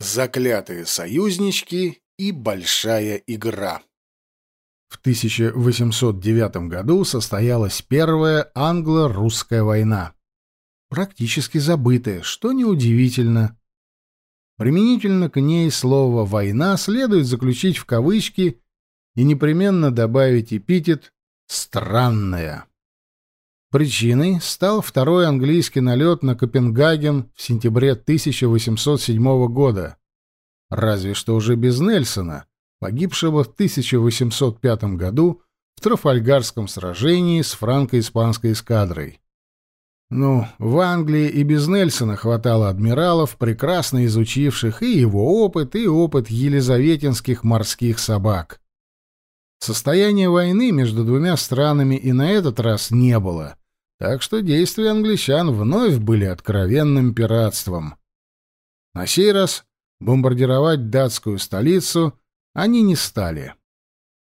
Заклятые союзнички и большая игра. В 1809 году состоялась Первая англо-русская война. Практически забытая, что неудивительно. Применительно к ней слово «война» следует заключить в кавычки и непременно добавить эпитет «странная». Причиной стал второй английский налет на Копенгаген в сентябре 1807 года, разве что уже без Нельсона, погибшего в 1805 году в Трафальгарском сражении с франко-испанской эскадрой. Ну, в Англии и без Нельсона хватало адмиралов, прекрасно изучивших и его опыт, и опыт елизаветинских морских собак. Состояния войны между двумя странами и на этот раз не было, так что действия англичан вновь были откровенным пиратством. На сей раз бомбардировать датскую столицу они не стали.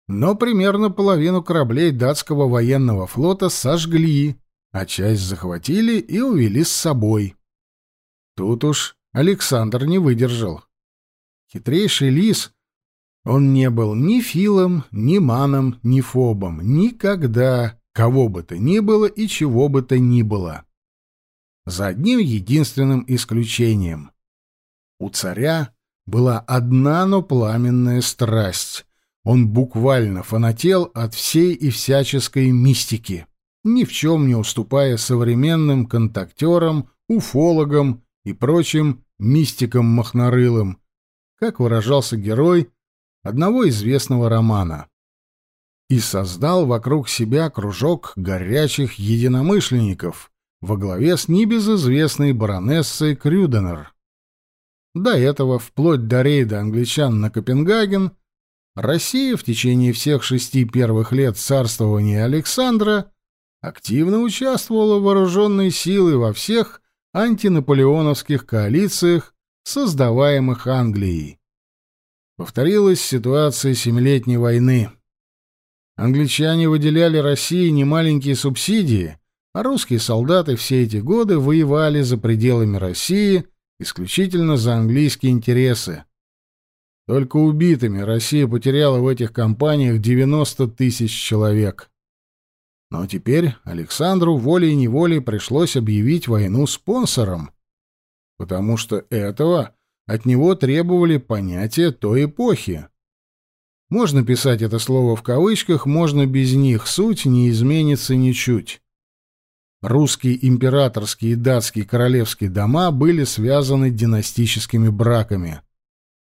Но примерно половину кораблей датского военного флота сожгли, а часть захватили и увели с собой. Тут уж Александр не выдержал. Хитрейший лис он не был ни Филом, ни Маном, ни Фобом. Никогда, кого бы то ни было и чего бы то ни было. За одним единственным исключением. У царя была одна, но пламенная страсть. Он буквально фанател от всей и всяческой мистики, ни в чем не уступая современным контактерам, уфологам и прочим мистикам махнорылым, как выражался герой одного известного романа, и создал вокруг себя кружок горячих единомышленников во главе с небезызвестной баронессой Крюденер. До этого, вплоть до рейда англичан на Копенгаген, Россия в течение всех шести первых лет царствования Александра активно участвовала в вооруженной силой во всех антинаполеоновских коалициях, создаваемых Англией. Повторилась ситуация Семилетней войны. Англичане выделяли России немаленькие субсидии, а русские солдаты все эти годы воевали за пределами России исключительно за английские интересы. Только убитыми Россия потеряла в этих кампаниях 90 тысяч человек. Но теперь Александру волей-неволей пришлось объявить войну спонсором, потому что этого от него требовали понятия той эпохи. Можно писать это слово в кавычках, можно без них, суть не изменится ничуть. Русские императорские и датские королевские дома были связаны династическими браками,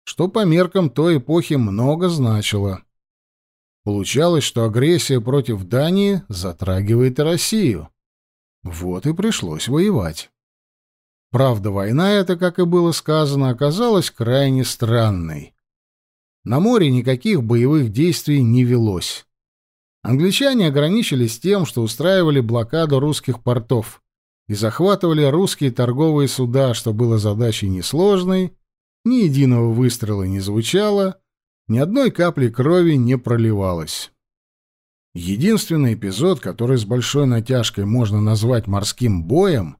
что по меркам той эпохи много значило. Получалось, что агрессия против Дании затрагивает и Россию. Вот и пришлось воевать. Правда, война эта, как и было сказано, оказалась крайне странной. На море никаких боевых действий не велось. Англичане ограничились тем, что устраивали блокаду русских портов и захватывали русские торговые суда, что было задачей несложной, ни единого выстрела не звучало, ни одной капли крови не проливалось. Единственный эпизод, который с большой натяжкой можно назвать морским боем,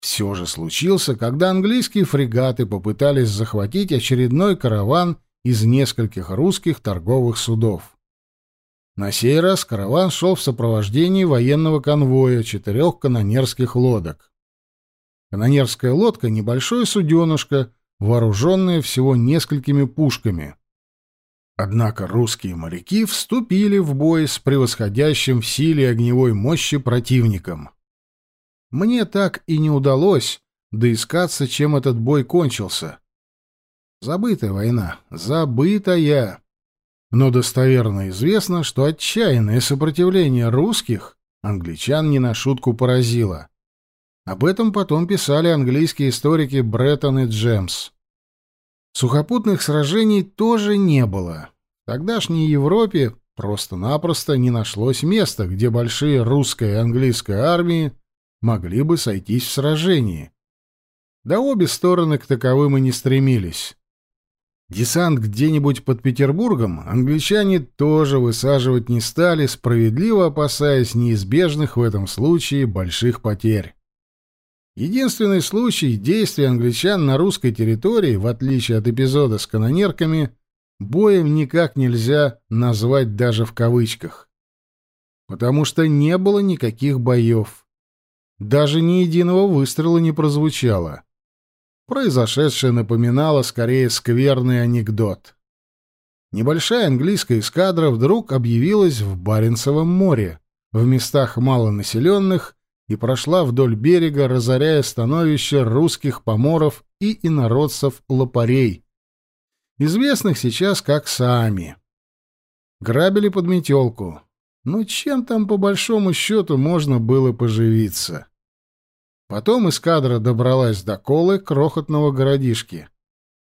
все же случился, когда английские фрегаты попытались захватить очередной караван из нескольких русских торговых судов. На сей раз караван шел в сопровождении военного конвоя четырех канонерских лодок. Канонерская лодка — небольшое суденышко, вооруженное всего несколькими пушками. Однако русские моряки вступили в бой с превосходящим в силе огневой мощи противником — мне так и не удалось доискаться, чем этот бой кончился. Забытая война, забытая. Но достоверно известно, что отчаянное сопротивление русских англичан не на шутку поразило. Об этом потом писали английские историки Бреттон и Джемс. Сухопутных сражений тоже не было. Тогдашней Европе просто-напросто не нашлось места, где большие русская и английская армии могли бы сойтись в сражении. Да обе стороны к таковым и не стремились. Десант где-нибудь под Петербургом англичане тоже высаживать не стали, справедливо опасаясь неизбежных в этом случае больших потерь. Единственный случай действия англичан на русской территории, в отличие от эпизода с канонерками, боем никак нельзя назвать даже в кавычках. Потому что не было никаких боев. Даже ни единого выстрела не прозвучало. Произошедшее напоминало скорее скверный анекдот. Небольшая английская эскадра вдруг объявилась в Баренцевом море, в местах малонаселенных, и прошла вдоль берега, разоряя становище русских поморов и инородцев-лопарей, известных сейчас как Саами. Грабили под метелку. Но чем там, по большому счету, можно было поживиться? Потом эскадра добралась до Колы, крохотного городишки.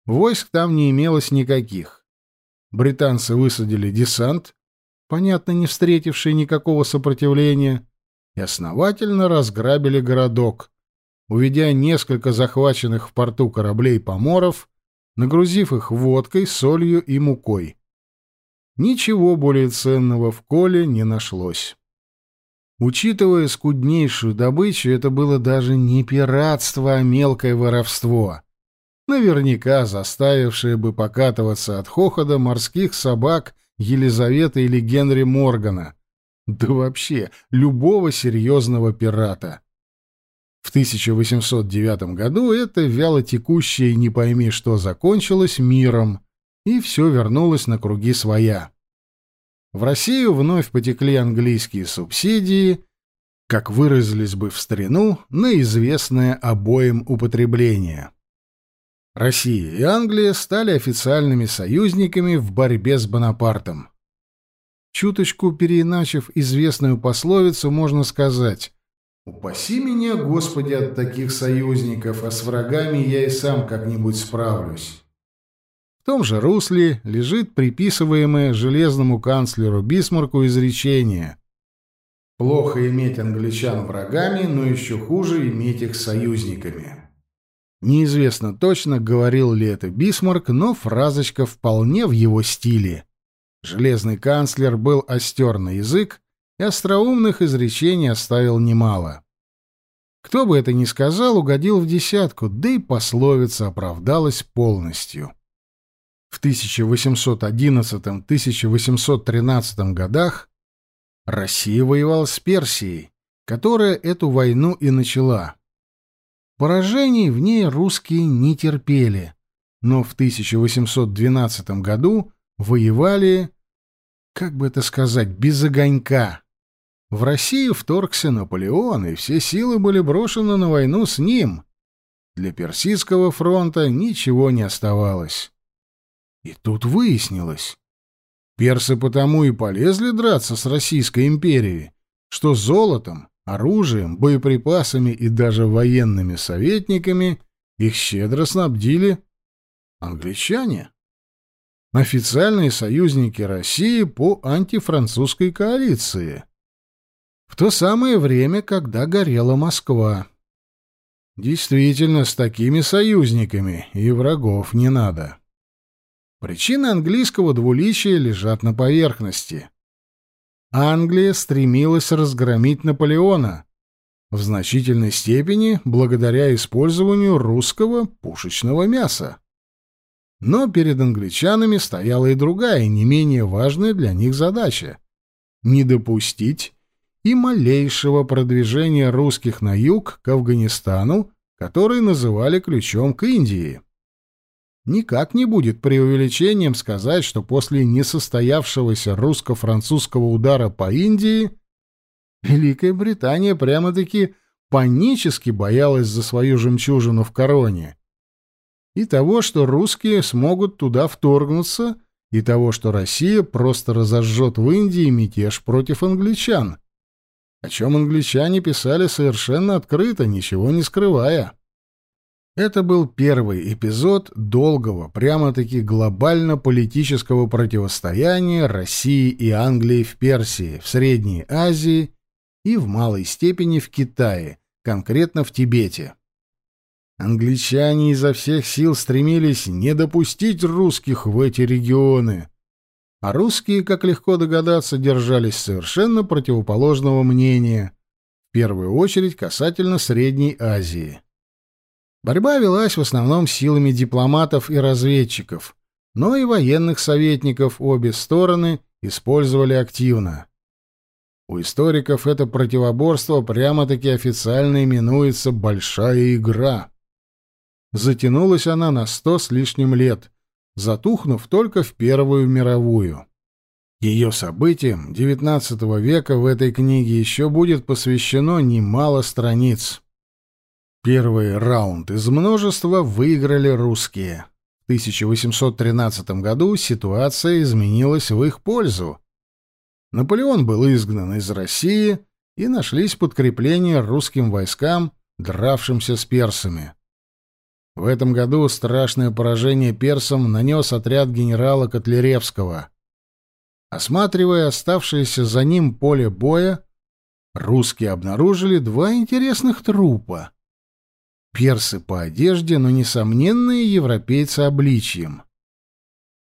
Войск там не имелось никаких. Британцы высадили десант, понятно, не встретивший никакого сопротивления, и основательно разграбили городок, уведя несколько захваченных в порту кораблей поморов, нагрузив их водкой, солью и мукой. Ничего более ценного в Коле не нашлось. Учитывая скуднейшую добычу, это было даже не пиратство, а мелкое воровство, наверняка заставившее бы покатываться от хохота морских собак Елизаветы или Генри Моргана, да вообще любого серьезного пирата. В 1809 году это вяло текущее не пойми что закончилось миром, и все вернулось на круги своя. В Россию вновь потекли английские субсидии, как выразились бы в старину, на известное обоим употребление. Россия и Англия стали официальными союзниками в борьбе с Бонапартом. Чуточку переиначив известную пословицу, можно сказать «Упаси меня, Господи, от таких союзников, а с врагами я и сам как-нибудь справлюсь». Том же русле лежит приписываемое железному канцлеру Бисмарку изречение «Плохо иметь англичан врагами, но еще хуже иметь их союзниками». Неизвестно точно, говорил ли это Бисмарк, но фразочка вполне в его стиле. Железный канцлер был остер на язык и остроумных изречений оставил немало. Кто бы это ни сказал, угодил в десятку, да и пословица оправдалась полностью. В 1811-1813 годах Россия воевала с Персией, которая эту войну и начала. Поражений в ней русские не терпели, но в 1812 году воевали, как бы это сказать, без огонька. В Россию вторгся Наполеон, и все силы были брошены на войну с ним. Для Персидского фронта ничего не оставалось. И тут выяснилось. Персы потому и полезли драться с Российской империей, что золотом, оружием, боеприпасами и даже военными советниками их щедро снабдили англичане официальные союзники России по антифранцузской коалиции. В то самое время, когда горела Москва. Действительно, с такими союзниками и врагов не надо. Причины английского двуличия лежат на поверхности. Англия стремилась разгромить Наполеона, в значительной степени благодаря использованию русского пушечного мяса. Но перед англичанами стояла и другая, не менее важная для них задача — не допустить и малейшего продвижения русских на юг к Афганистану, который называли ключом к Индии. Никак не будет преувеличением сказать, что после несостоявшегося русско-французского удара по Индии Великая Британия прямо-таки панически боялась за свою жемчужину в короне и того, что русские смогут туда вторгнуться, и того, что Россия просто разожжет в Индии мятеж против англичан. О чем англичане писали совершенно открыто, ничего не скрывая. Это был первый эпизод долгого, прямо-таки глобально-политического противостояния России и Англии в Персии, в Средней Азии и в малой степени в Китае, конкретно в Тибете. Англичане изо всех сил стремились не допустить русских в эти регионы. А русские, как легко догадаться, держались совершенно противоположного мнения. В первую очередь касательно Средней Азии. Борьба велась в основном силами дипломатов и разведчиков, но и военных советников обе стороны использовали активно. У историков это противоборство прямо-таки официально именуется «большая игра». Затянулась она на сто с лишним лет, затухнув только в Первую мировую. Ее событиям XIX века в этой книге еще будет посвящено немало страниц. Первый раунд из множества выиграли русские. В 1813 году ситуация изменилась в их пользу. Наполеон был изгнан из России, и нашлись подкрепления русским войскам, дравшимся с персами. В этом году страшное поражение персам нанес отряд генерала Котляревского. Осматривая оставшееся за ним поле боя, русские обнаружили два интересных трупа. Персы по одежде, но несомненные европейцы обличьем.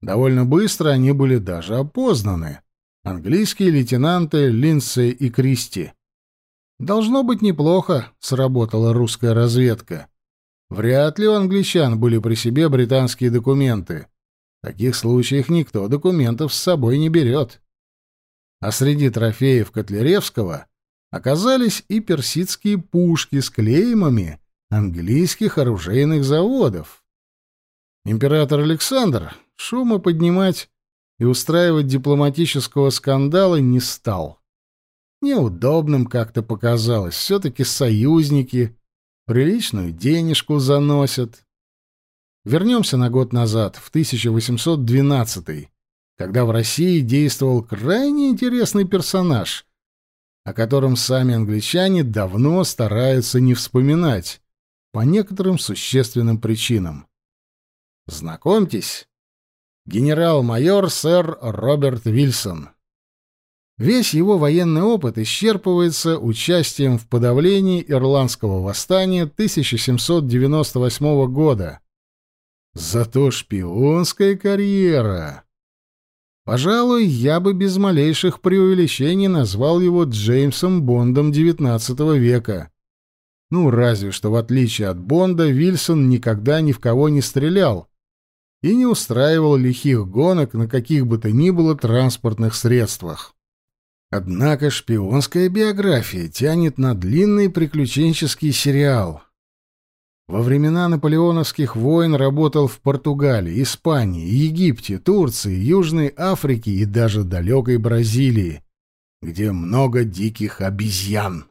Довольно быстро они были даже опознаны. Английские лейтенанты Линдсей и Кристи. Должно быть неплохо сработала русская разведка. Вряд ли у англичан были при себе британские документы. В таких случаях никто документов с собой не берет. А среди трофеев Котляревского оказались и персидские пушки с клеймами английских оружейных заводов. Император Александр шума поднимать и устраивать дипломатического скандала не стал. Неудобным как-то показалось. Все-таки союзники приличную денежку заносят. Вернемся на год назад, в 1812 когда в России действовал крайне интересный персонаж, о котором сами англичане давно стараются не вспоминать по некоторым существенным причинам. Знакомьтесь, генерал-майор сэр Роберт Вильсон. Весь его военный опыт исчерпывается участием в подавлении ирландского восстания 1798 года. Зато шпионская карьера. Пожалуй, я бы без малейших преувеличений назвал его Джеймсом Бондом XIX века. Ну, разве что в отличие от Бонда, Вильсон никогда ни в кого не стрелял и не устраивал лихих гонок на каких бы то ни было транспортных средствах. Однако шпионская биография тянет на длинный приключенческий сериал. Во времена наполеоновских войн работал в Португалии, Испании, Египте, Турции, Южной Африке и даже далекой Бразилии, где много диких обезьян.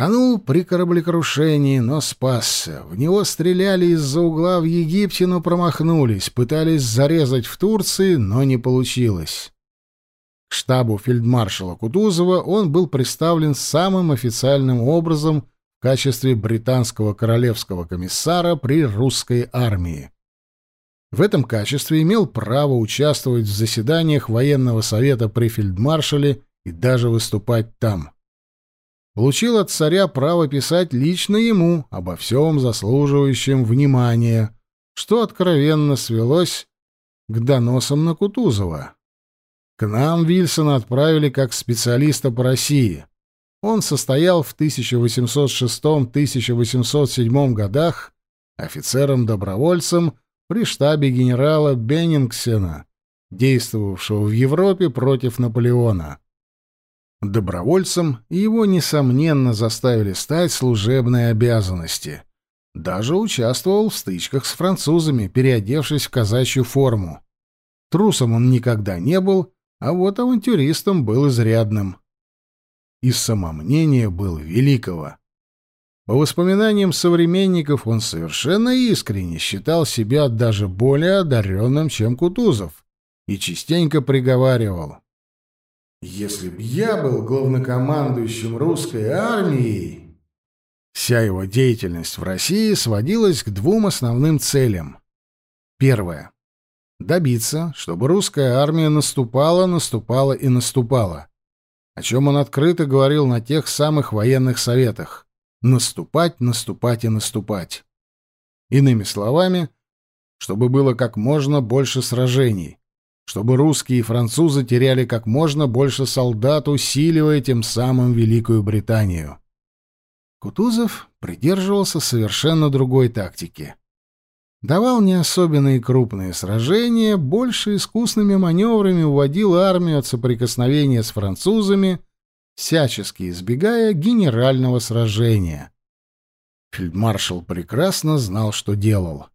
Тонул при кораблекрушении, но спасся. В него стреляли из-за угла в Египте, но промахнулись. Пытались зарезать в Турции, но не получилось. К штабу фельдмаршала Кутузова он был представлен самым официальным образом в качестве британского королевского комиссара при русской армии. В этом качестве имел право участвовать в заседаниях военного совета при фельдмаршале и даже выступать там получил от царя право писать лично ему обо всем заслуживающем внимания, что откровенно свелось к доносам на Кутузова. К нам Вильсона отправили как специалиста по России. Он состоял в 1806-1807 годах офицером-добровольцем при штабе генерала Беннингсена, действовавшего в Европе против Наполеона. Добровольцем его, несомненно, заставили стать служебные обязанности. Даже участвовал в стычках с французами, переодевшись в казачью форму. Трусом он никогда не был, а вот авантюристом был изрядным. И самомнение был великого. По воспоминаниям современников, он совершенно искренне считал себя даже более одаренным, чем Кутузов, и частенько приговаривал если б я был главнокомандующим русской армией... Вся его деятельность в России сводилась к двум основным целям. Первое. Добиться, чтобы русская армия наступала, наступала и наступала. О чем он открыто говорил на тех самых военных советах. Наступать, наступать и наступать. Иными словами, чтобы было как можно больше сражений, чтобы русские и французы теряли как можно больше солдат, усиливая тем самым Великую Британию. Кутузов придерживался совершенно другой тактики. Давал не особенные крупные сражения, больше искусными маневрами уводил армию от соприкосновения с французами, всячески избегая генерального сражения. Фельдмаршал прекрасно знал, что делал.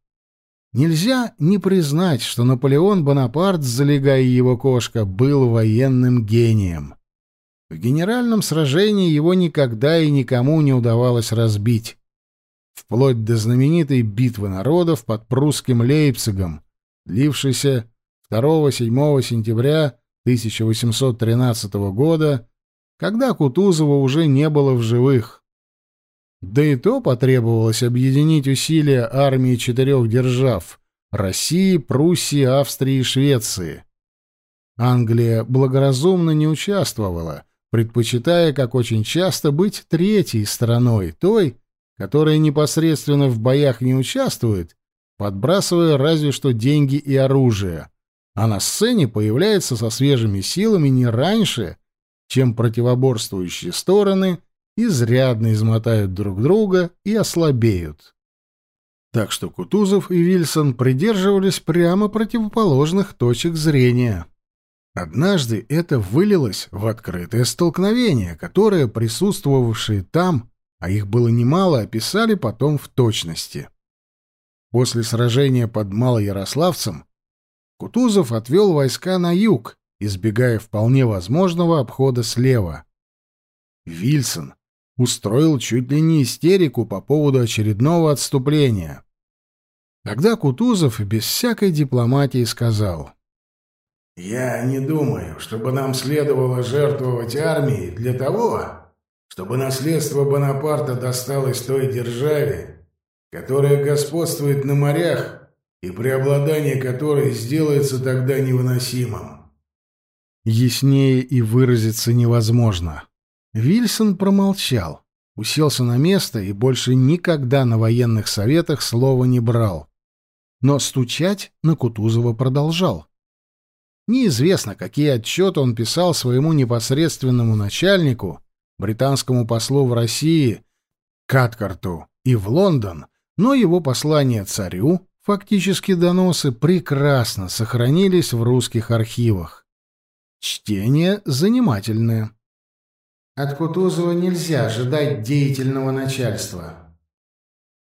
Нельзя не признать, что Наполеон Бонапарт, залегая его кошка, был военным гением. В генеральном сражении его никогда и никому не удавалось разбить. Вплоть до знаменитой битвы народов под прусским Лейпцигом, длившейся 2-7 сентября 1813 года, когда Кутузова уже не было в живых. Да и то потребовалось объединить усилия армии четырех держав — России, Пруссии, Австрии и Швеции. Англия благоразумно не участвовала, предпочитая, как очень часто, быть третьей стороной, той, которая непосредственно в боях не участвует, подбрасывая разве что деньги и оружие, а на сцене появляется со свежими силами не раньше, чем противоборствующие стороны изрядно измотают друг друга и ослабеют. Так что Кутузов и Вильсон придерживались прямо противоположных точек зрения. Однажды это вылилось в открытое столкновение, которое присутствовавшие там, а их было немало, описали потом в точности. После сражения под Малоярославцем Кутузов отвел войска на юг, избегая вполне возможного обхода слева. Вильсон устроил чуть ли не истерику по поводу очередного отступления. Тогда Кутузов без всякой дипломатии сказал, «Я не думаю, чтобы нам следовало жертвовать армией для того, чтобы наследство Бонапарта досталось той державе, которая господствует на морях и преобладание которой сделается тогда невыносимым». Яснее и выразиться невозможно. Вильсон промолчал, уселся на место и больше никогда на военных советах слова не брал. Но стучать на Кутузова продолжал. Неизвестно, какие отчеты он писал своему непосредственному начальнику, британскому послу в России, Каткарту и в Лондон, но его послания царю, фактически доносы, прекрасно сохранились в русских архивах. Чтение занимательное. От Кутузова нельзя ожидать деятельного начальства.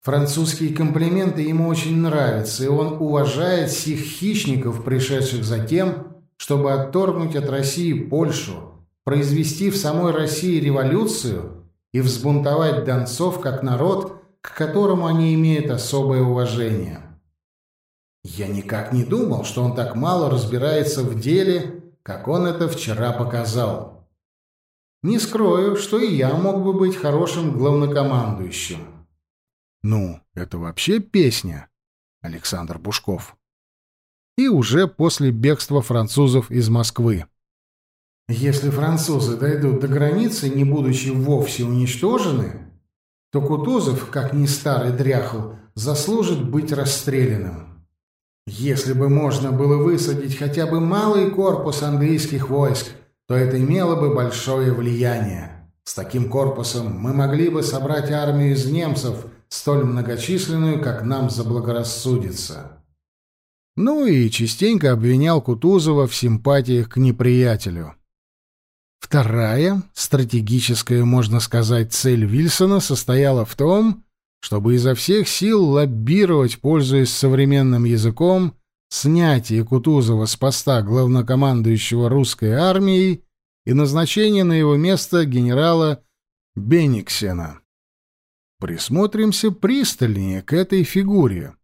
Французские комплименты ему очень нравятся, и он уважает сих хищников, пришедших за тем, чтобы отторгнуть от России Польшу, произвести в самой России революцию и взбунтовать донцов как народ, к которому они имеют особое уважение. Я никак не думал, что он так мало разбирается в деле, как он это вчера показал. Не скрою, что и я мог бы быть хорошим главнокомандующим. Ну, это вообще песня, Александр Бушков. И уже после бегства французов из Москвы. Если французы дойдут до границы, не будучи вовсе уничтожены, то Кутузов, как ни старый дряхл, заслужит быть расстрелянным. Если бы можно было высадить хотя бы малый корпус английских войск то это имело бы большое влияние. С таким корпусом мы могли бы собрать армию из немцев, столь многочисленную, как нам заблагорассудится. Ну и частенько обвинял Кутузова в симпатиях к неприятелю. Вторая, стратегическая, можно сказать, цель Вильсона состояла в том, чтобы изо всех сил лоббировать, пользуясь современным языком, снятие Кутузова с поста главнокомандующего русской армией и назначение на его место генерала Бениксена. Присмотримся пристальнее к этой фигуре.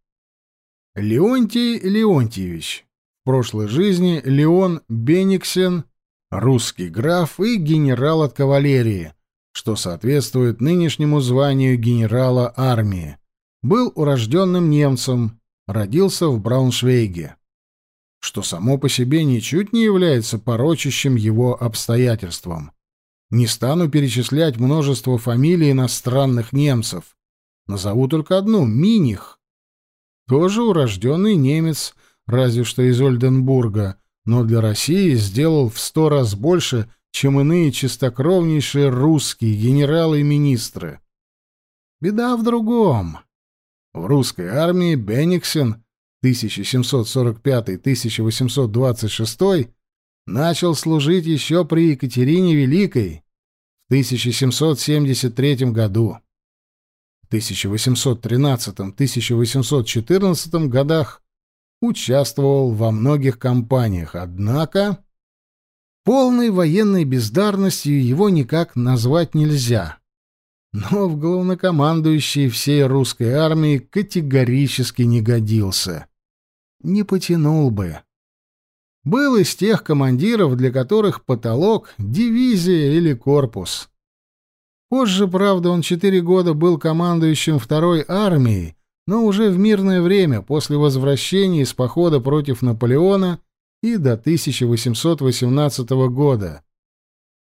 Леонтий Леонтьевич, в прошлой жизни Леон Бениксен, русский граф и генерал от кавалерии, что соответствует нынешнему званию генерала армии, был урожденным немцем, родился в Брауншвейге, что само по себе ничуть не является порочащим его обстоятельством. Не стану перечислять множество фамилий иностранных немцев. Назову только одну — Миних. Тоже урожденный немец, разве что из Ольденбурга, но для России сделал в сто раз больше, чем иные чистокровнейшие русские генералы и министры. Беда в другом. В русской армии Бенниксен 1745-1826 начал служить еще при Екатерине Великой в 1773 году. В 1813-1814 годах участвовал во многих кампаниях, однако полной военной бездарностью его никак назвать нельзя. Но в главнокомандующий всей русской армии категорически не годился. Не потянул бы. Был из тех командиров, для которых потолок — дивизия или корпус. Позже, правда, он четыре года был командующим второй армией, но уже в мирное время, после возвращения из похода против Наполеона и до 1818 года.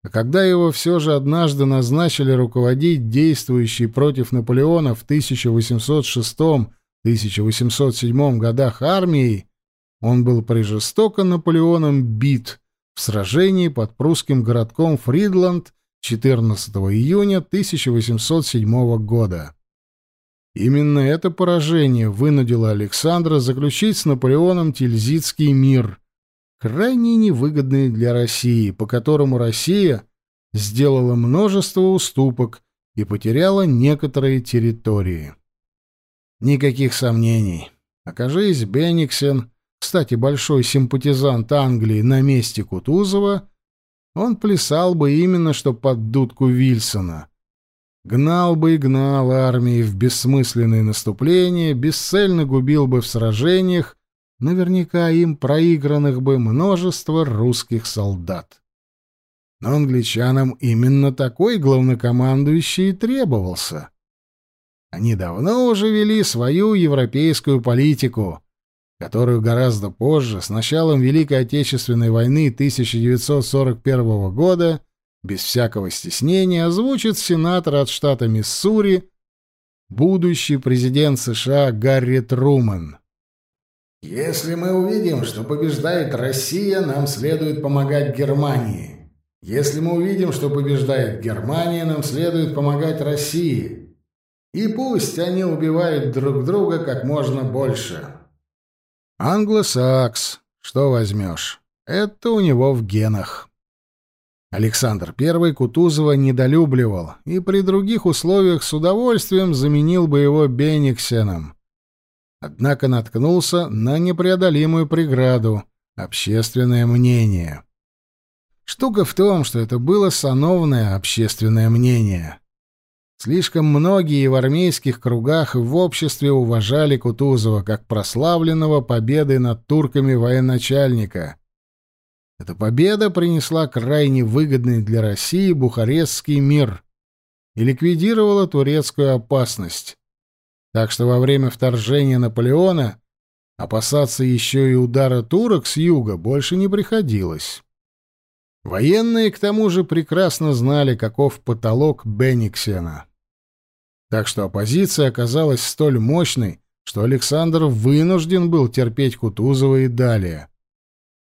А когда его все же однажды назначили руководить действующей против Наполеона в 1806-1807 годах армией, он был прижестоко Наполеоном бит в сражении под прусским городком Фридланд 14 июня 1807 года. Именно это поражение вынудило Александра заключить с Наполеоном Тильзитский мир, крайне невыгодный для России, по которому Россия сделала множество уступок и потеряла некоторые территории. Никаких сомнений. Окажись Бенниксен, кстати, большой симпатизант Англии, на месте Кутузова, он плясал бы именно что под дудку Вильсона — Гнал бы и гнал армии в бессмысленные наступления, бесцельно губил бы в сражениях, наверняка им проигранных бы множество русских солдат. Но англичанам именно такой главнокомандующий и требовался. Они давно уже вели свою европейскую политику, которую гораздо позже, с началом Великой Отечественной войны 1941 года, без всякого стеснения озвучит сенатор от штата Миссури, будущий президент США Гарри Трумэн. Если мы увидим, что побеждает Россия, нам следует помогать Германии. Если мы увидим, что побеждает Германия, нам следует помогать России. И пусть они убивают друг друга как можно больше. Англосакс, что возьмешь? Это у него в генах. Александр I Кутузова недолюбливал и при других условиях с удовольствием заменил бы его Бениксеном. Однако наткнулся на непреодолимую преграду — общественное мнение. Штука в том, что это было сановное общественное мнение. Слишком многие в армейских кругах и в обществе уважали Кутузова как прославленного победой над турками военачальника — эта победа принесла крайне выгодный для России Бухарестский мир и ликвидировала турецкую опасность. Так что во время вторжения Наполеона опасаться еще и удара турок с юга больше не приходилось. Военные, к тому же, прекрасно знали, каков потолок Бенниксена. Так что оппозиция оказалась столь мощной, что Александр вынужден был терпеть Кутузова и далее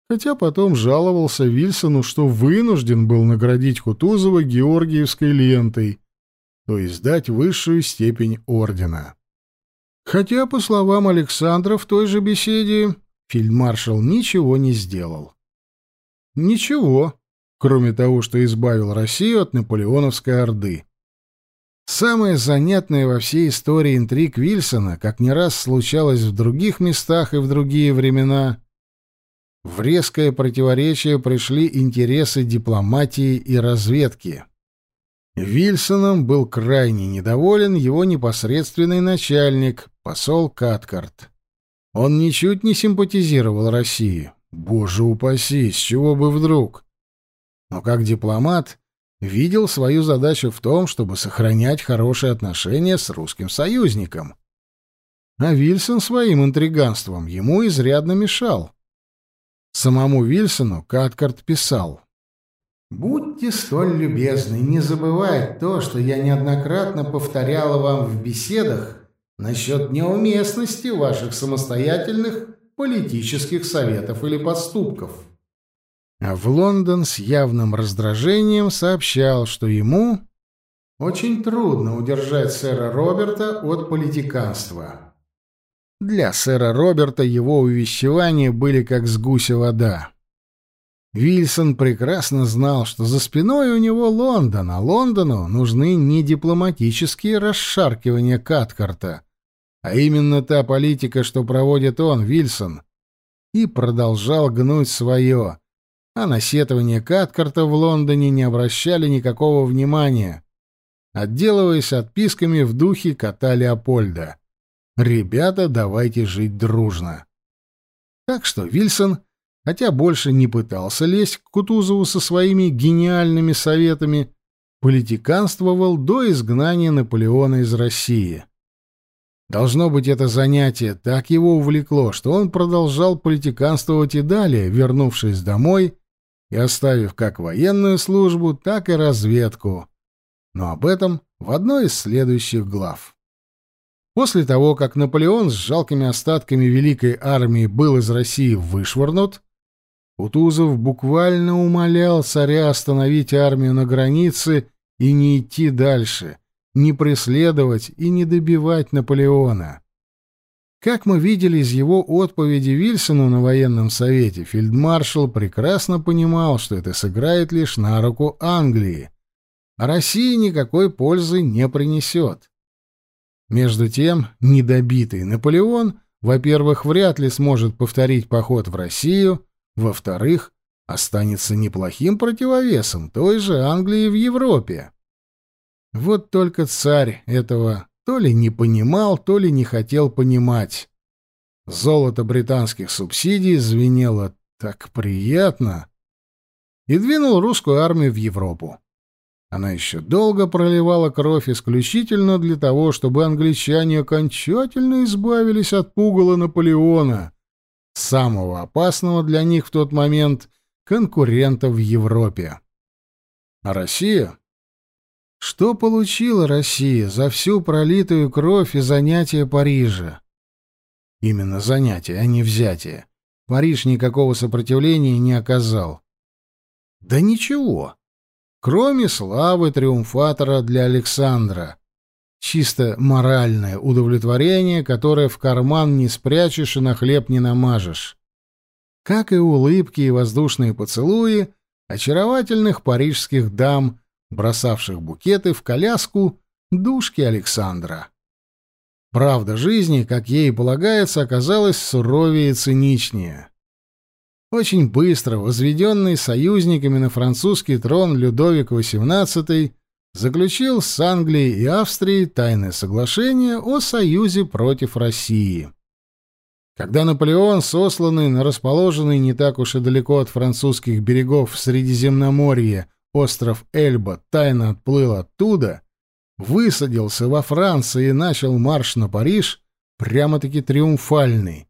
хотя потом жаловался Вильсону, что вынужден был наградить Кутузова Георгиевской лентой, то есть дать высшую степень ордена. Хотя, по словам Александра, в той же беседе фельдмаршал ничего не сделал. Ничего, кроме того, что избавил Россию от наполеоновской орды. Самое занятное во всей истории интриг Вильсона, как не раз случалось в других местах и в другие времена, в резкое противоречие пришли интересы дипломатии и разведки. Вильсоном был крайне недоволен его непосредственный начальник, посол Каткарт. Он ничуть не симпатизировал России. Боже упаси, с чего бы вдруг? Но как дипломат видел свою задачу в том, чтобы сохранять хорошие отношения с русским союзником. А Вильсон своим интриганством ему изрядно мешал. Самому Вильсону Каткарт писал. «Будьте столь любезны не забывать то, что я неоднократно повторяла вам в беседах насчет неуместности ваших самостоятельных политических советов или поступков». А в Лондон с явным раздражением сообщал, что ему Очень трудно удержать сэра Роберта от политиканства. Для сэра Роберта его увещевания были как с гуся вода. Вильсон прекрасно знал, что за спиной у него Лондон, а Лондону нужны не дипломатические расшаркивания Каткарта, а именно та политика, что проводит он, Вильсон, и продолжал гнуть свое, а на сетование Каткарта в Лондоне не обращали никакого внимания, отделываясь отписками в духе кота Леопольда. «Ребята, давайте жить дружно». Так что Вильсон, хотя больше не пытался лезть к Кутузову со своими гениальными советами, политиканствовал до изгнания Наполеона из России. Должно быть, это занятие так его увлекло, что он продолжал политиканствовать и далее, вернувшись домой и оставив как военную службу, так и разведку. Но об этом в одной из следующих глав. После того, как Наполеон с жалкими остатками великой армии был из России вышвырнут, Кутузов буквально умолял царя остановить армию на границе и не идти дальше, не преследовать и не добивать Наполеона. Как мы видели из его отповеди Вильсону на военном совете, фельдмаршал прекрасно понимал, что это сыграет лишь на руку Англии, а России никакой пользы не принесет. Между тем, недобитый Наполеон, во-первых, вряд ли сможет повторить поход в Россию, во-вторых, останется неплохим противовесом той же Англии в Европе. Вот только царь этого то ли не понимал, то ли не хотел понимать. Золото британских субсидий звенело так приятно и двинул русскую армию в Европу. Она еще долго проливала кровь исключительно для того, чтобы англичане окончательно избавились от пугала Наполеона, самого опасного для них в тот момент конкурента в Европе. А Россия что получила Россия за всю пролитую кровь и занятие Парижа? Именно занятие, а не взятие. Париж никакого сопротивления не оказал. Да ничего. Кроме славы триумфатора для Александра. Чисто моральное удовлетворение, которое в карман не спрячешь и на хлеб не намажешь. Как и улыбки и воздушные поцелуи очаровательных парижских дам — бросавших букеты в коляску душки Александра. Правда жизни, как ей полагается, оказалась суровее и циничнее. Очень быстро возведенный союзниками на французский трон Людовик XVIII заключил с Англией и Австрией тайное соглашение о союзе против России. Когда Наполеон, сосланный на расположенный не так уж и далеко от французских берегов в Средиземноморье Остров Эльба тайно отплыл оттуда, высадился во Франции и начал марш на Париж, прямо-таки триумфальный.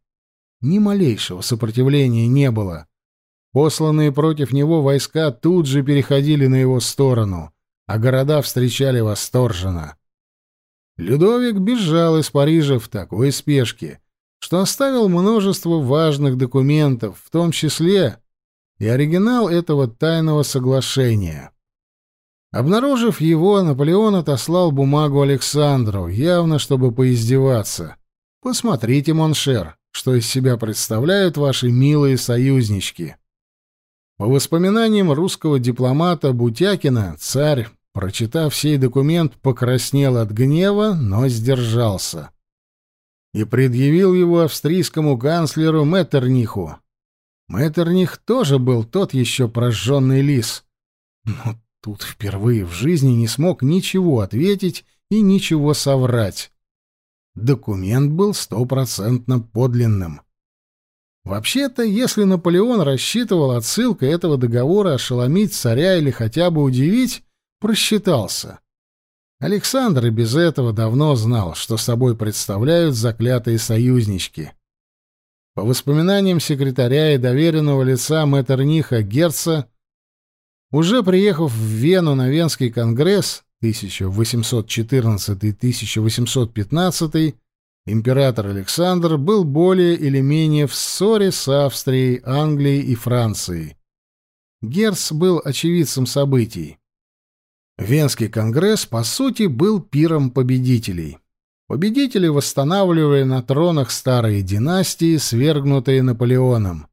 Ни малейшего сопротивления не было. Посланные против него войска тут же переходили на его сторону, а города встречали восторженно. Людовик бежал из Парижа в такой спешке, что оставил множество важных документов, в том числе и оригинал этого тайного соглашения. Обнаружив его, Наполеон отослал бумагу Александру, явно чтобы поиздеваться. «Посмотрите, mon cher, что из себя представляют ваши милые союзнички». По воспоминаниям русского дипломата Бутякина, царь, прочитав сей документ, покраснел от гнева, но сдержался. И предъявил его австрийскому канцлеру Меттерниху, Меттерних тоже был тот еще прожженный лис. Но тут впервые в жизни не смог ничего ответить и ничего соврать. Документ был стопроцентно подлинным. Вообще-то, если Наполеон рассчитывал отсылкой этого договора ошеломить царя или хотя бы удивить, просчитался. Александр и без этого давно знал, что собой представляют заклятые союзнички. По воспоминаниям секретаря и доверенного лица Меттерниха Герца, уже приехав в Вену на Венский конгресс 1814-1815, император Александр был более или менее в ссоре с Австрией, Англией и Францией. Герц был очевидцем событий. Венский конгресс, по сути, был пиром победителей. Победители восстанавливали на тронах старые династии, свергнутые Наполеоном.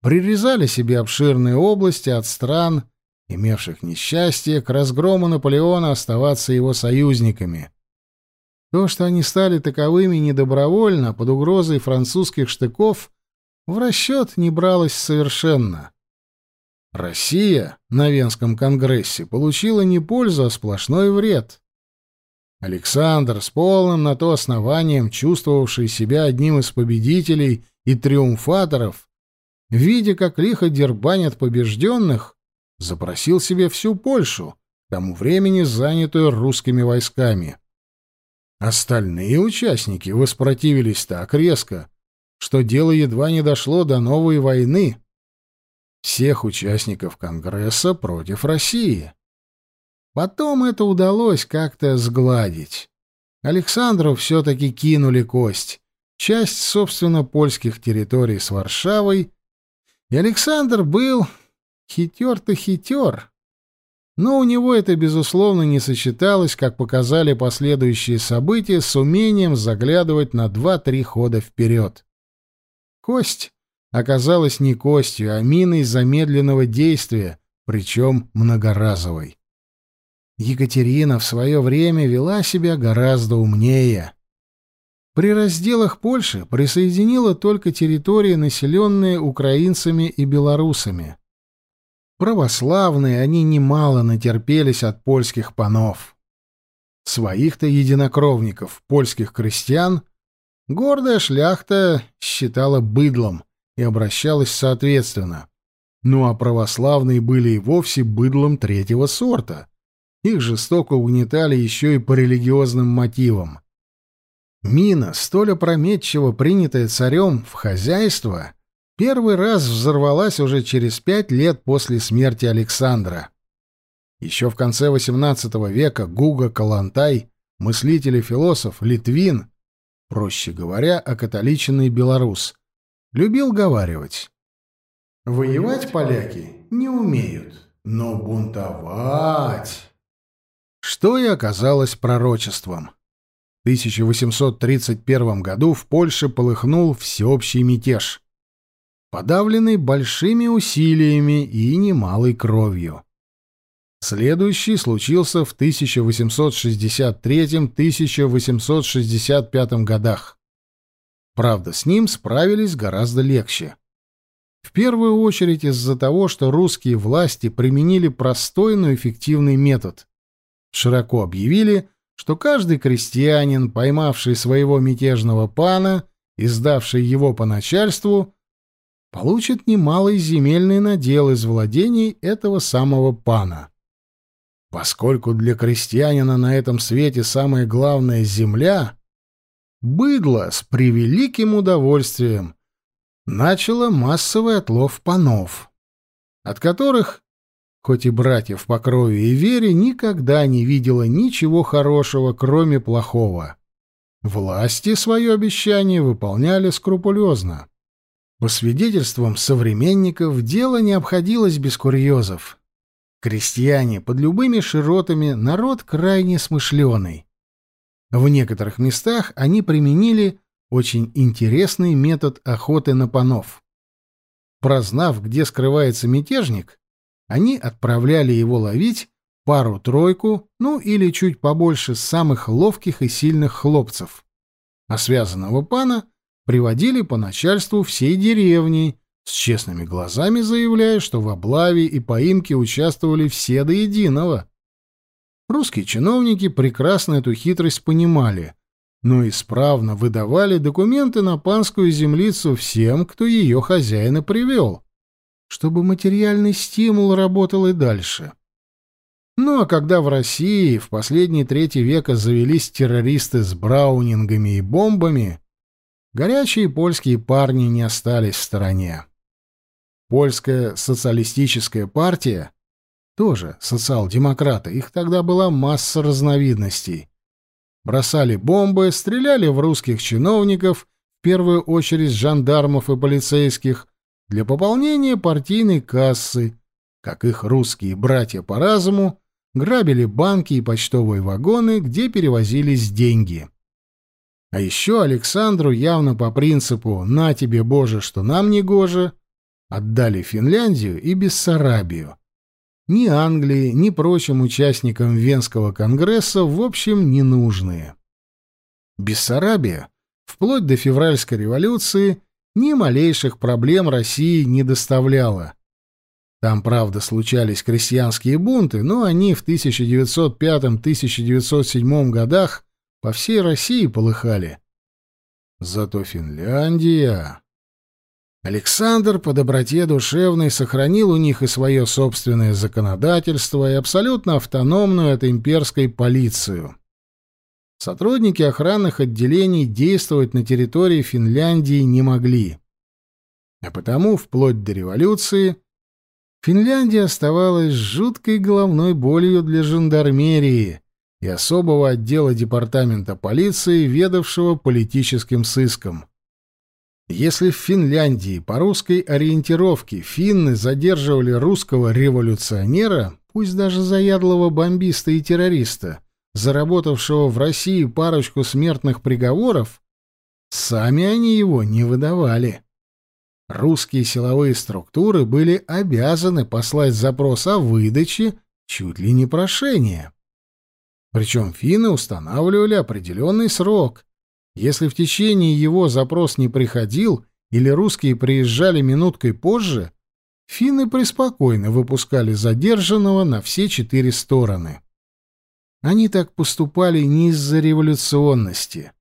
Прирезали себе обширные области от стран, имевших несчастье к разгрому Наполеона оставаться его союзниками. То, что они стали таковыми недобровольно, под угрозой французских штыков, в расчет не бралось совершенно. Россия на Венском конгрессе получила не пользу, а сплошной вред. Александр, с полным на то основанием, чувствовавший себя одним из победителей и триумфаторов, видя, как лихо дербанят побежденных, запросил себе всю Польшу, к тому времени занятую русскими войсками. Остальные участники воспротивились так резко, что дело едва не дошло до новой войны. Всех участников Конгресса против России. Потом это удалось как-то сгладить. Александру все-таки кинули кость, часть, собственно, польских территорий с Варшавой, и Александр был хитер-то хитер. Но у него это, безусловно, не сочеталось, как показали последующие события, с умением заглядывать на два-три хода вперед. Кость оказалась не костью, а миной замедленного действия, причем многоразовой. Екатерина в свое время вела себя гораздо умнее. При разделах Польши присоединила только территории, населенные украинцами и белорусами. Православные они немало натерпелись от польских панов. Своих-то единокровников, польских крестьян, гордая шляхта считала быдлом и обращалась соответственно. Ну а православные были и вовсе быдлом третьего сорта — их жестоко угнетали еще и по религиозным мотивам. Мина, столь опрометчиво принятая царем в хозяйство, первый раз взорвалась уже через пять лет после смерти Александра. Еще в конце XVIII века Гуга Калантай, мыслитель и философ Литвин, проще говоря, окатоличенный белорус, любил говаривать. «Воевать поляки не умеют, но бунтовать...» что и оказалось пророчеством. В 1831 году в Польше полыхнул всеобщий мятеж, подавленный большими усилиями и немалой кровью. Следующий случился в 1863-1865 годах. Правда, с ним справились гораздо легче. В первую очередь из-за того, что русские власти применили простой, но эффективный метод широко объявили, что каждый крестьянин, поймавший своего мятежного пана и сдавший его по начальству, получит немалый земельный надел из владений этого самого пана. Поскольку для крестьянина на этом свете самое главное — земля, быдло с превеликим удовольствием начало массовый отлов панов, от которых хоть и братьев по крови и вере никогда не видела ничего хорошего, кроме плохого. Власти свое обещание выполняли скрупулезно. По свидетельствам современников, дело не обходилось без курьезов. Крестьяне под любыми широтами народ крайне смышленый. В некоторых местах они применили очень интересный метод охоты на панов. Прознав, где скрывается мятежник, они отправляли его ловить пару-тройку, ну или чуть побольше самых ловких и сильных хлопцев. А связанного пана приводили по начальству всей деревни, с честными глазами заявляя, что в облаве и поимке участвовали все до единого. Русские чиновники прекрасно эту хитрость понимали, но исправно выдавали документы на панскую землицу всем, кто ее хозяина привел чтобы материальный стимул работал и дальше. Ну а когда в России в последние трети века завелись террористы с браунингами и бомбами, горячие польские парни не остались в стороне. Польская социалистическая партия, тоже социал-демократы, их тогда была масса разновидностей. Бросали бомбы, стреляли в русских чиновников, в первую очередь жандармов и полицейских, для пополнения партийной кассы, как их русские братья по разуму грабили банки и почтовые вагоны, где перевозились деньги. А еще Александру явно по принципу «на тебе, Боже, что нам не гоже» отдали Финляндию и Бессарабию. Ни Англии, ни прочим участникам Венского конгресса, в общем, не нужные. Бессарабия, вплоть до февральской революции, ни малейших проблем России не доставляла. Там, правда, случались крестьянские бунты, но они в 1905-1907 годах по всей России полыхали. Зато Финляндия... Александр по доброте душевной сохранил у них и свое собственное законодательство, и абсолютно автономную от имперской полицию. Сотрудники охранных отделений действовать на территории Финляндии не могли. А потому, вплоть до революции, Финляндия оставалась жуткой головной болью для жандармерии и особого отдела департамента полиции, ведавшего политическим сыском. Если в Финляндии по русской ориентировке финны задерживали русского революционера, пусть даже заядлого бомбиста и террориста, заработавшего в России парочку смертных приговоров, сами они его не выдавали. Русские силовые структуры были обязаны послать запрос о выдаче чуть ли не прошения. Причем финны устанавливали определенный срок, если в течение его запрос не приходил или русские приезжали минуткой позже, финны преспокойно выпускали задержанного на все четыре стороны. Они так поступали не из-за революционности.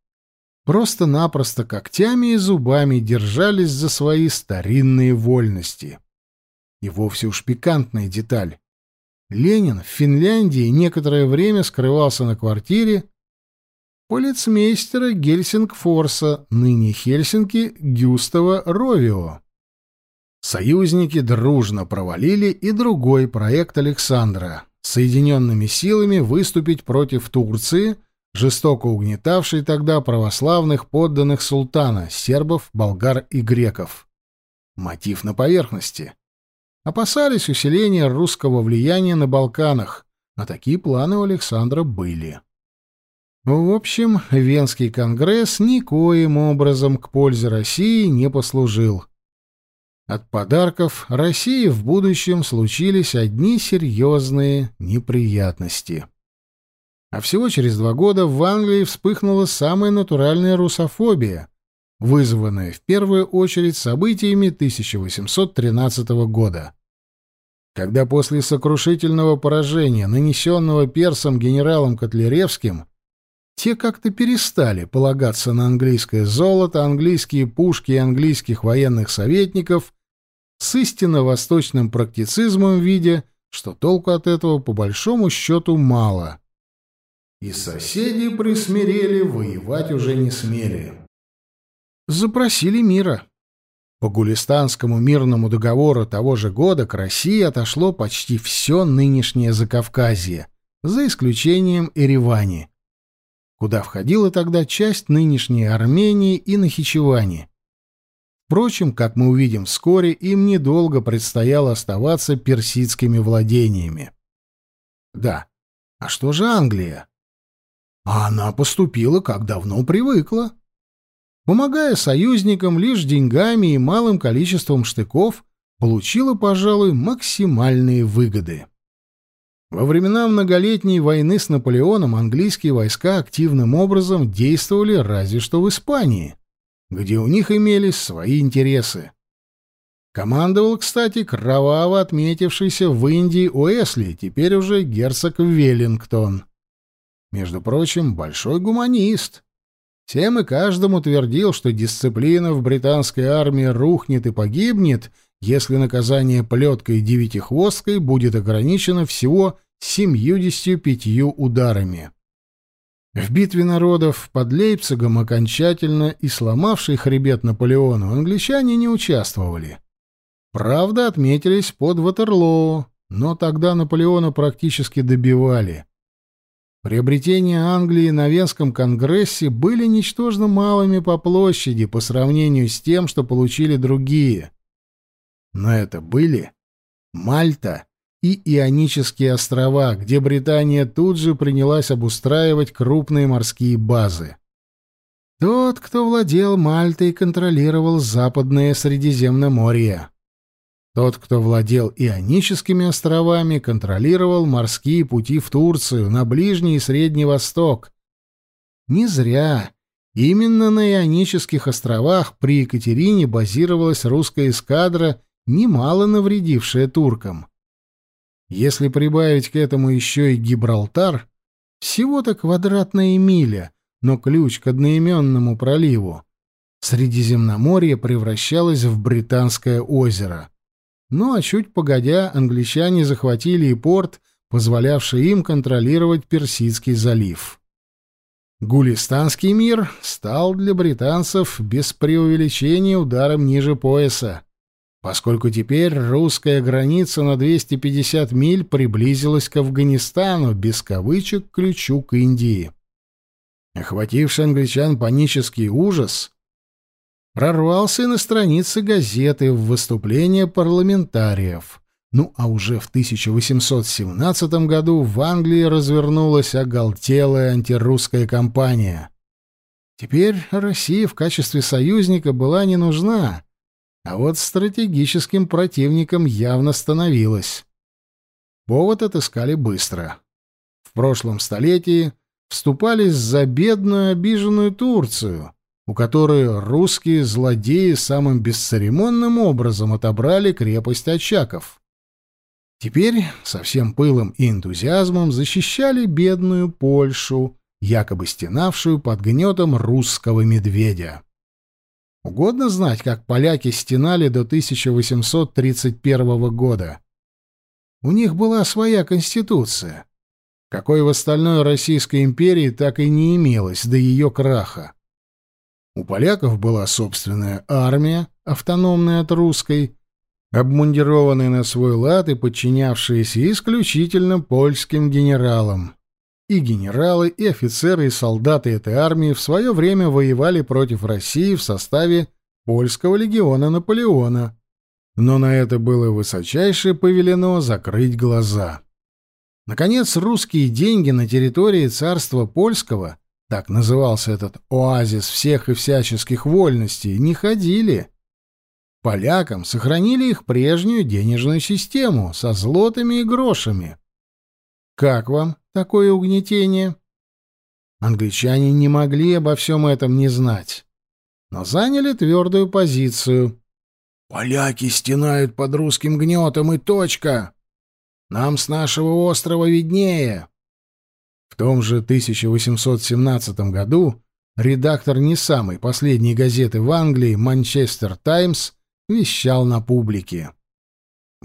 Просто-напросто когтями и зубами держались за свои старинные вольности. И вовсе уж пикантная деталь. Ленин в Финляндии некоторое время скрывался на квартире, полицмейстера Гельсингфорса, ныне Хельсинки, Гюстава Ровио. Союзники дружно провалили и другой проект Александра — соединенными силами выступить против Турции, жестоко угнетавшей тогда православных подданных султана, сербов, болгар и греков. Мотив на поверхности. Опасались усиления русского влияния на Балканах, а такие планы у Александра были. В общем, Венский конгресс никоим образом к пользе России не послужил. От подарков России в будущем случились одни серьезные неприятности. А всего через два года в Англии вспыхнула самая натуральная русофобия, вызванная в первую очередь событиями 1813 года. Когда после сокрушительного поражения, нанесенного персом генералом Котляревским, те как-то перестали полагаться на английское золото, английские пушки и английских военных советников с истинно восточным практицизмом в виде, что толку от этого по большому счету мало. И соседи присмирели, воевать уже не смели. Запросили мира. По Гулистанскому мирному договору того же года к России отошло почти все нынешнее Закавказье, за исключением Еревани куда входила тогда часть нынешней Армении и Нахичевани. Впрочем, как мы увидим вскоре, им недолго предстояло оставаться персидскими владениями. Да, а что же Англия? А она поступила, как давно привыкла. Помогая союзникам лишь деньгами и малым количеством штыков, получила, пожалуй, максимальные выгоды. Во времена многолетней войны с Наполеоном английские войска активным образом действовали разве что в Испании, где у них имелись свои интересы. Командовал, кстати, кроваво отметившийся в Индии Уэсли, теперь уже герцог Веллингтон. Между прочим, большой гуманист. Всем и каждому твердил, что дисциплина в британской армии рухнет и погибнет — если наказание плеткой девятихвосткой будет ограничено всего семьюдесятью пятью ударами. В битве народов под Лейпцигом окончательно и сломавший хребет Наполеону англичане не участвовали. Правда, отметились под Ватерлоо, но тогда Наполеона практически добивали. Приобретения Англии на Венском конгрессе были ничтожно малыми по площади по сравнению с тем, что получили другие. Но это были Мальта и Ионические острова, где Британия тут же принялась обустраивать крупные морские базы. Тот, кто владел Мальтой, контролировал западное Средиземноморье. Тот, кто владел Ионическими островами, контролировал морские пути в Турцию, на Ближний и Средний Восток. Не зря. Именно на Ионических островах при Екатерине базировалась русская эскадра, немало навредившая туркам. Если прибавить к этому еще и Гибралтар, всего-то квадратная миля, но ключ к одноименному проливу. Средиземноморье превращалось в Британское озеро. Ну а чуть погодя, англичане захватили и порт, позволявший им контролировать Персидский залив. Гулистанский мир стал для британцев без преувеличения ударом ниже пояса, поскольку теперь русская граница на 250 миль приблизилась к Афганистану, без кавычек ключу к Индии. Охвативший англичан панический ужас прорвался и на страницы газеты в выступления парламентариев. Ну а уже в 1817 году в Англии развернулась оголтелая антирусская кампания. Теперь Россия в качестве союзника была не нужна, а вот стратегическим противником явно становилась. Повод отыскали быстро. В прошлом столетии вступались за бедную обиженную Турцию, у которой русские злодеи самым бесцеремонным образом отобрали крепость Очаков. Теперь со всем пылом и энтузиазмом защищали бедную Польшу, якобы стенавшую под гнетом русского медведя. Угодно знать, как поляки стенали до 1831 года. У них была своя конституция, какой в остальной Российской империи так и не имелось до ее краха. У поляков была собственная армия, автономная от русской, обмундированная на свой лад и подчинявшаяся исключительно польским генералам. И генералы, и офицеры, и солдаты этой армии в свое время воевали против России в составе польского легиона Наполеона. Но на это было высочайше повелено закрыть глаза. Наконец, русские деньги на территории царства польского — так назывался этот оазис всех и всяческих вольностей, не ходили. Полякам сохранили их прежнюю денежную систему со злотами и грошами. Как вам такое угнетение? Англичане не могли обо всем этом не знать, но заняли твердую позицию. «Поляки стенают под русским гнетом и точка! Нам с нашего острова виднее!» В том же 1817 году редактор не самой последней газеты в Англии «Манчестер Таймс» вещал на публике.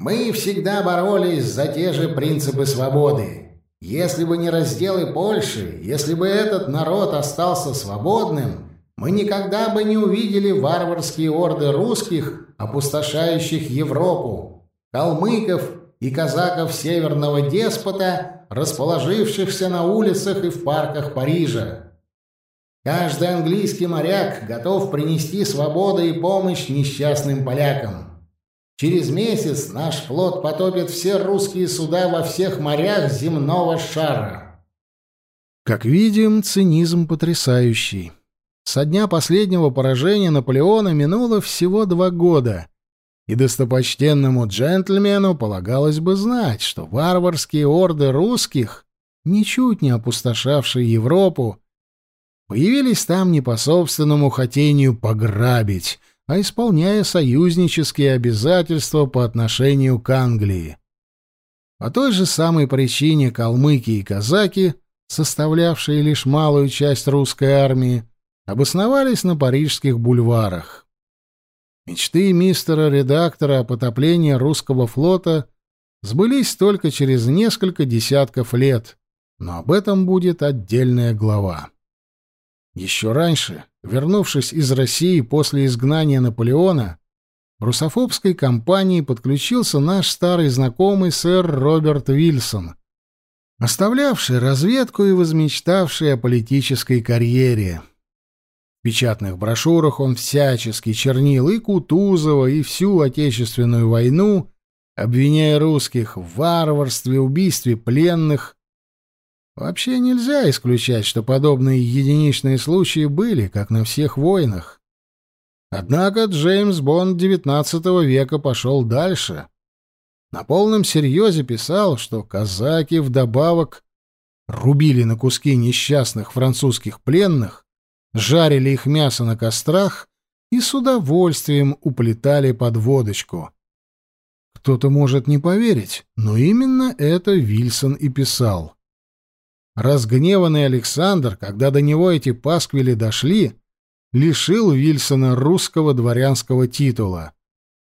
«Мы всегда боролись за те же принципы свободы. Если бы не разделы Польши, если бы этот народ остался свободным, мы никогда бы не увидели варварские орды русских, опустошающих Европу, калмыков и казаков северного деспота, расположившихся на улицах и в парках Парижа. Каждый английский моряк готов принести свободу и помощь несчастным полякам. Через месяц наш флот потопит все русские суда во всех морях земного шара. Как видим, цинизм потрясающий. Со дня последнего поражения Наполеона минуло всего два года, и достопочтенному джентльмену полагалось бы знать, что варварские орды русских, ничуть не опустошавшие Европу, появились там не по собственному хотению пограбить, а исполняя союзнические обязательства по отношению к Англии. По той же самой причине калмыки и казаки, составлявшие лишь малую часть русской армии, обосновались на парижских бульварах. Мечты мистера-редактора о потоплении русского флота сбылись только через несколько десятков лет, но об этом будет отдельная глава. Еще раньше, вернувшись из России после изгнания Наполеона, русофобской кампании подключился наш старый знакомый сэр Роберт Вильсон, оставлявший разведку и возмечтавший о политической карьере. В печатных брошюрах он всячески чернил и Кутузова, и всю Отечественную войну, обвиняя русских в варварстве, убийстве пленных. Вообще нельзя исключать, что подобные единичные случаи были, как на всех войнах. Однако Джеймс Бонд XIX века пошел дальше. На полном серьезе писал, что казаки вдобавок рубили на куски несчастных французских пленных, жарили их мясо на кострах и с удовольствием уплетали под водочку. Кто-то может не поверить, но именно это Вильсон и писал. Разгневанный Александр, когда до него эти пасквили дошли, лишил Вильсона русского дворянского титула.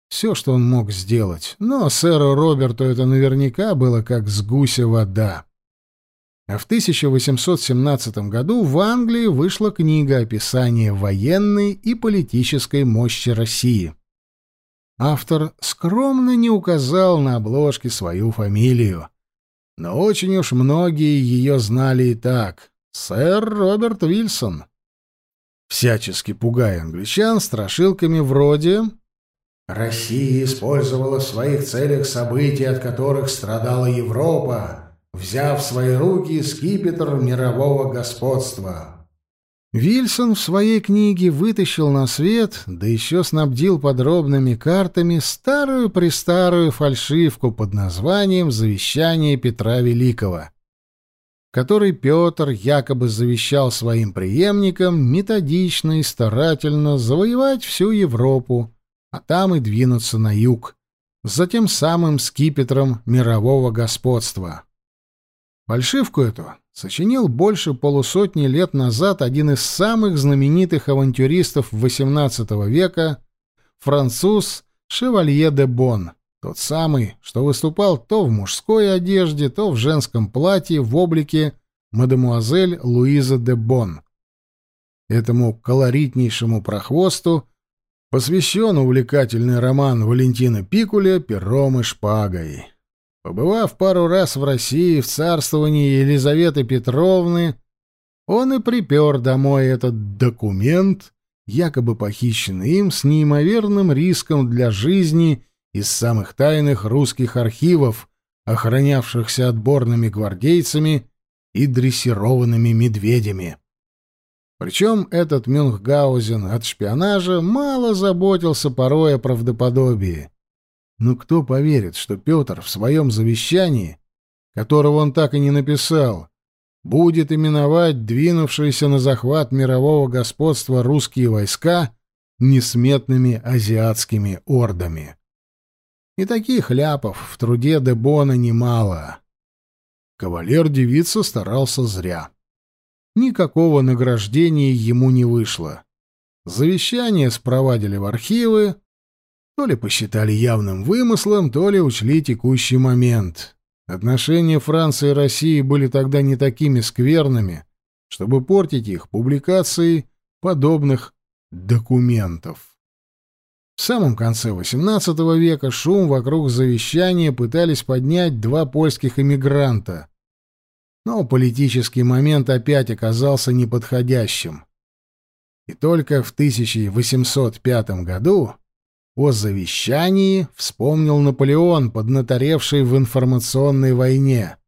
Все, что он мог сделать, но сэру Роберту это наверняка было как с гуся вода. А в 1817 году в Англии вышла книга «Описание военной и политической мощи России». Автор скромно не указал на обложке свою фамилию, но очень уж многие ее знали и так — сэр Роберт Вильсон. Всячески пугая англичан страшилками вроде «Россия использовала в своих целях события, от которых страдала Европа», взяв в свои руки скипетр мирового господства. Вильсон в своей книге вытащил на свет, да еще снабдил подробными картами старую-престарую фальшивку под названием «Завещание Петра Великого», который Петр якобы завещал своим преемникам методично и старательно завоевать всю Европу, а там и двинуться на юг, за тем самым скипетром мирового господства. Фальшивку эту сочинил больше полусотни лет назад один из самых знаменитых авантюристов XVIII века, француз Шевалье де Бон, тот самый, что выступал то в мужской одежде, то в женском платье в облике мадемуазель Луиза де Бон. Этому колоритнейшему прохвосту посвящен увлекательный роман Валентина Пикуля «Пером и шпагой». Побывав пару раз в России в царствовании Елизаветы Петровны, он и припер домой этот документ, якобы похищенный им с неимоверным риском для жизни из самых тайных русских архивов, охранявшихся отборными гвардейцами и дрессированными медведями. Причем этот Мюнхгаузен от шпионажа мало заботился порой о правдоподобии. Но кто поверит, что Петр в своем завещании, которого он так и не написал, будет именовать двинувшиеся на захват мирового господства русские войска несметными азиатскими ордами? И таких ляпов в труде Дебона немало. Кавалер-девица старался зря. Никакого награждения ему не вышло. Завещание спровадили в архивы, то ли посчитали явным вымыслом, то ли учли текущий момент. Отношения Франции и России были тогда не такими скверными, чтобы портить их публикацией подобных документов. В самом конце XVIII века шум вокруг завещания пытались поднять два польских эмигранта. Но политический момент опять оказался неподходящим. И только в 1805 году о завещании вспомнил Наполеон, поднаторевший в информационной войне.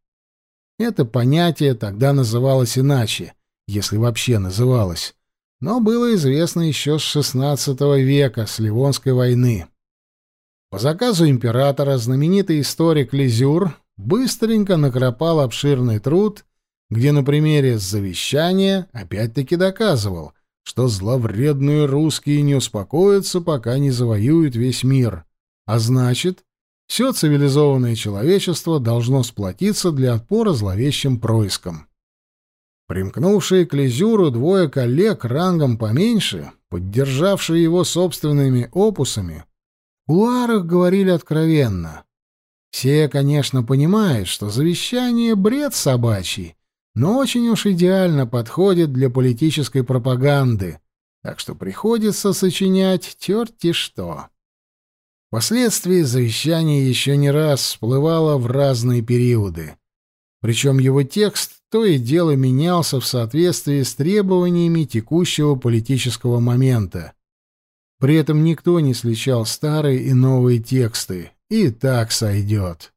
Это понятие тогда называлось иначе, если вообще называлось, но было известно еще с XVI века, с Ливонской войны. По заказу императора знаменитый историк Лизюр быстренько накропал обширный труд, где на примере завещания опять-таки доказывал, что зловредные русские не успокоятся, пока не завоюют весь мир. А значит, все цивилизованное человечество должно сплотиться для отпора зловещим проискам. Примкнувшие к Лизюру двое коллег рангом поменьше, поддержавшие его собственными опусами, в кулуарах говорили откровенно. Все, конечно, понимают, что завещание — бред собачий, но очень уж идеально подходит для политической пропаганды, так что приходится сочинять терти что. Впоследствии завещание еще не раз всплывало в разные периоды. Причем его текст то и дело менялся в соответствии с требованиями текущего политического момента. При этом никто не сличал старые и новые тексты, и так сойдет.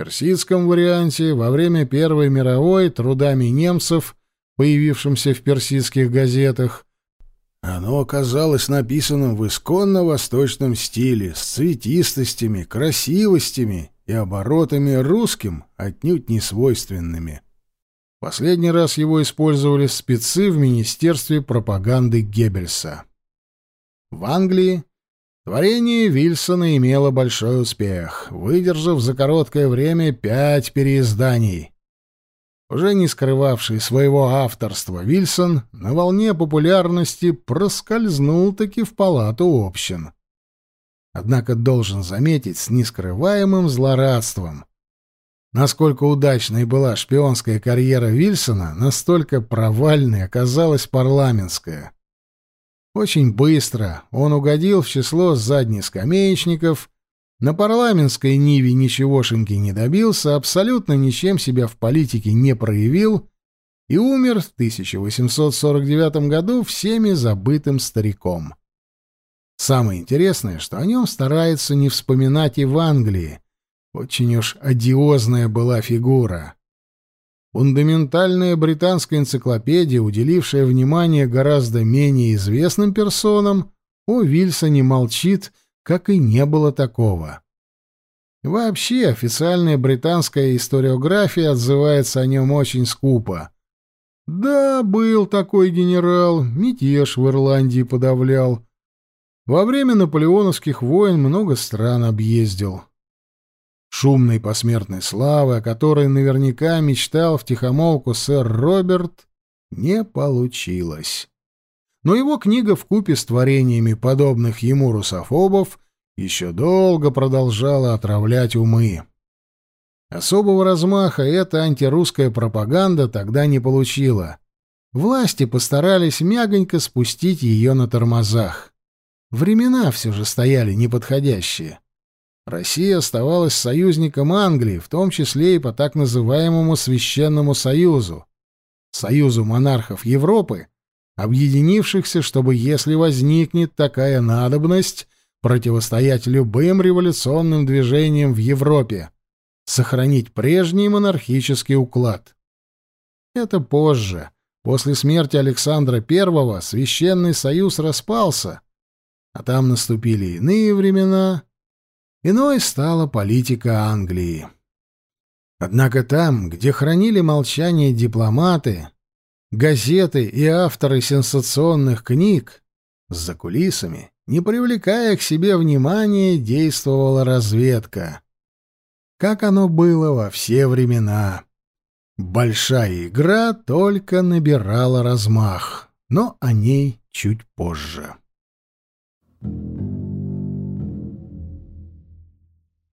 Персидском варианте во время Первой мировой трудами немцев, появившимся в персидских газетах, оно оказалось написанным в исконно восточном стиле, с цветистостями, красивостями и оборотами русским, отнюдь не свойственными. Последний раз его использовали спецы в Министерстве пропаганды Геббельса. В Англии творение Вильсона имело большой успех, выдержав за короткое время пять переизданий. Уже не скрывавший своего авторства Вильсон на волне популярности проскользнул таки в палату общин. Однако должен заметить с нескрываемым злорадством. Насколько удачной была шпионская карьера Вильсона, настолько провальной оказалась парламентская. Очень быстро он угодил в число заднескамеечников, на парламентской ниве ничегошеньки не добился, абсолютно ничем себя в политике не проявил и умер в 1849 году всеми забытым стариком. Самое интересное, что о нем старается не вспоминать и в Англии. Очень уж одиозная была фигура. Фундаментальная британская энциклопедия, уделившая внимание гораздо менее известным персонам, о Вильсоне молчит, как и не было такого. Вообще, официальная британская историография отзывается о нем очень скупо. Да, был такой генерал, мятеж в Ирландии подавлял, во время наполеоновских войн много стран объездил. Шумной посмертной славы, о которой наверняка мечтал втихомолку сэр Роберт, не получилось. Но его книга в купе с творениями подобных ему русофобов еще долго продолжала отравлять умы. Особого размаха эта антирусская пропаганда тогда не получила. Власти постарались мягонько спустить ее на тормозах. Времена все же стояли неподходящие. Россия оставалась союзником Англии, в том числе и по так называемому Священному Союзу, Союзу монархов Европы, объединившихся, чтобы, если возникнет такая надобность, противостоять любым революционным движениям в Европе, сохранить прежний монархический уклад. Это позже, после смерти Александра I, Священный Союз распался, а там наступили иные времена, иной стала политика Англии. Однако там, где хранили молчание дипломаты, газеты и авторы сенсационных книг, за кулисами, не привлекая к себе внимания, действовала разведка. Как оно было во все времена. Большая игра только набирала размах, но о ней чуть позже.